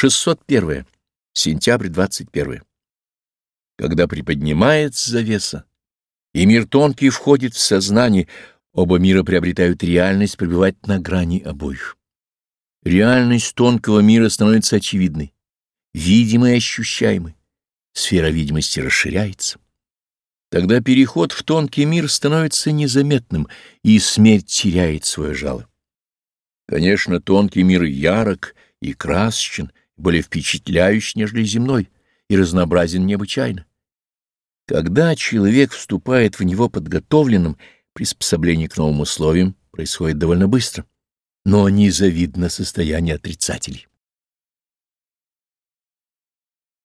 601. Сентябрь 21. Когда приподнимается завеса, и мир тонкий входит в сознание, оба мира приобретают реальность пребывать на грани обоих. Реальность тонкого мира становится очевидной, видимой и ощущаемой. Сфера видимости расширяется. Тогда переход в тонкий мир становится незаметным, и смерть теряет свое жало. Конечно, тонкий мир ярок и красочен, более впечатляющий, нежели земной, и разнообразен необычайно. Когда человек вступает в него подготовленным, приспособление к новым условиям происходит довольно быстро, но незавидно состояние отрицателей.